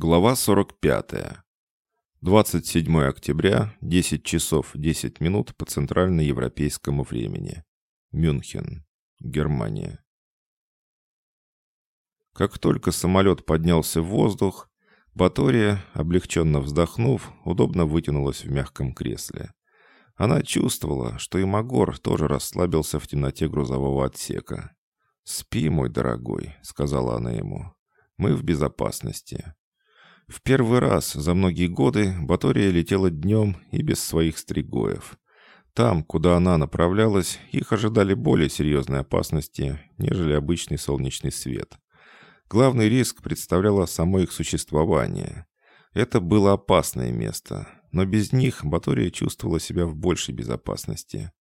Глава 45. 27 октября, 10 часов 10 минут по центральноевропейскому времени. Мюнхен, Германия. Как только самолет поднялся в воздух, Батория, облегченно вздохнув, удобно вытянулась в мягком кресле. Она чувствовала, что и Магор тоже расслабился в темноте грузового отсека. «Спи, мой дорогой», — сказала она ему. «Мы в безопасности». В первый раз за многие годы Батория летела днем и без своих стригоев. Там, куда она направлялась, их ожидали более серьезные опасности, нежели обычный солнечный свет. Главный риск представляло само их существование. Это было опасное место, но без них Батория чувствовала себя в большей безопасности.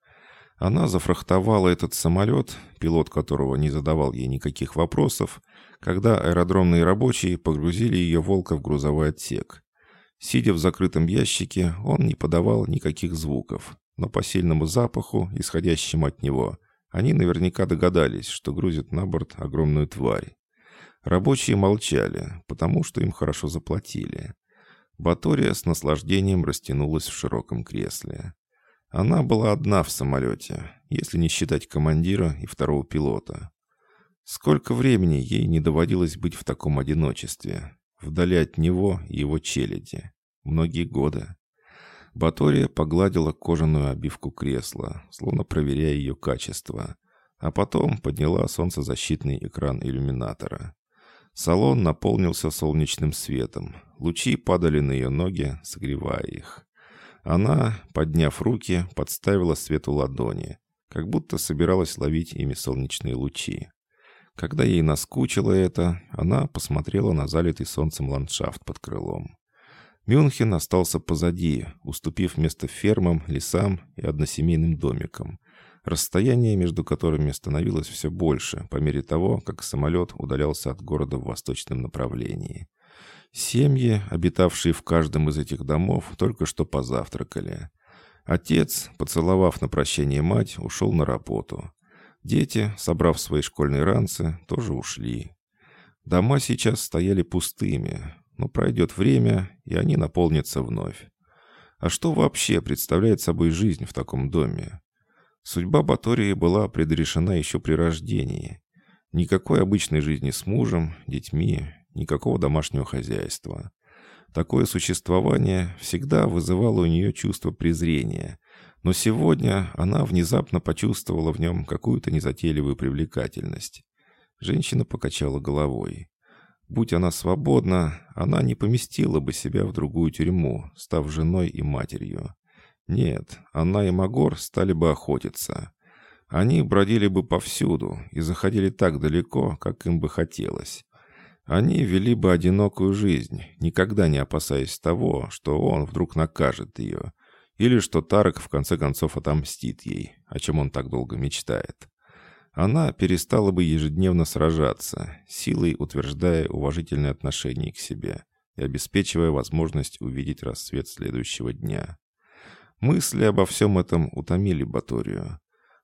Она зафрахтовала этот самолет, пилот которого не задавал ей никаких вопросов, когда аэродромные рабочие погрузили ее «Волка» в грузовой отсек. Сидя в закрытом ящике, он не подавал никаких звуков, но по сильному запаху, исходящему от него, они наверняка догадались, что грузят на борт огромную тварь. Рабочие молчали, потому что им хорошо заплатили. Батория с наслаждением растянулась в широком кресле. Она была одна в самолете, если не считать командира и второго пилота. Сколько времени ей не доводилось быть в таком одиночестве, вдали от него и его челяди. Многие годы. Батория погладила кожаную обивку кресла, словно проверяя ее качество, а потом подняла солнцезащитный экран иллюминатора. Салон наполнился солнечным светом, лучи падали на ее ноги, согревая их. Она, подняв руки, подставила свету ладони, как будто собиралась ловить ими солнечные лучи. Когда ей наскучило это, она посмотрела на залитый солнцем ландшафт под крылом. Мюнхен остался позади, уступив место фермам, лесам и односемейным домикам, расстояние между которыми становилось все больше по мере того, как самолет удалялся от города в восточном направлении. Семьи, обитавшие в каждом из этих домов, только что позавтракали. Отец, поцеловав на прощание мать, ушел на работу. Дети, собрав свои школьные ранцы, тоже ушли. Дома сейчас стояли пустыми, но пройдет время, и они наполнятся вновь. А что вообще представляет собой жизнь в таком доме? Судьба Батории была предрешена еще при рождении. Никакой обычной жизни с мужем, детьми, никакого домашнего хозяйства. Такое существование всегда вызывало у нее чувство презрения, но сегодня она внезапно почувствовала в нем какую-то незатейливую привлекательность. Женщина покачала головой. Будь она свободна, она не поместила бы себя в другую тюрьму, став женой и матерью. Нет, она и Магор стали бы охотиться. Они бродили бы повсюду и заходили так далеко, как им бы хотелось. Они вели бы одинокую жизнь, никогда не опасаясь того, что он вдруг накажет ее, или что Тарок в конце концов отомстит ей, о чем он так долго мечтает. Она перестала бы ежедневно сражаться, силой утверждая уважительное отношение к себе и обеспечивая возможность увидеть рассвет следующего дня. Мысли обо всем этом утомили Баторию.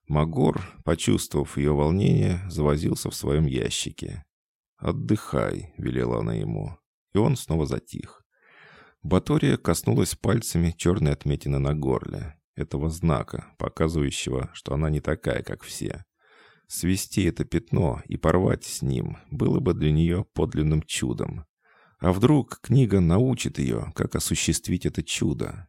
Магор, почувствовав ее волнение, завозился в своем ящике. «Отдыхай», — велела она ему. И он снова затих. Батория коснулась пальцами черной отметины на горле, этого знака, показывающего, что она не такая, как все. Свести это пятно и порвать с ним было бы для нее подлинным чудом. А вдруг книга научит ее, как осуществить это чудо?